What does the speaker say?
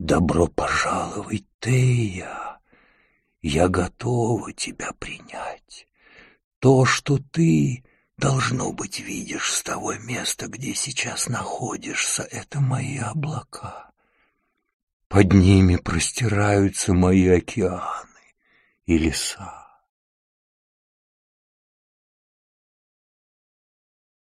Добро пожаловать, Тея. Я готова тебя принять. То, что ты, должно быть, видишь с того места, где сейчас находишься, это мои облака. Под ними простираются мои океаны и леса.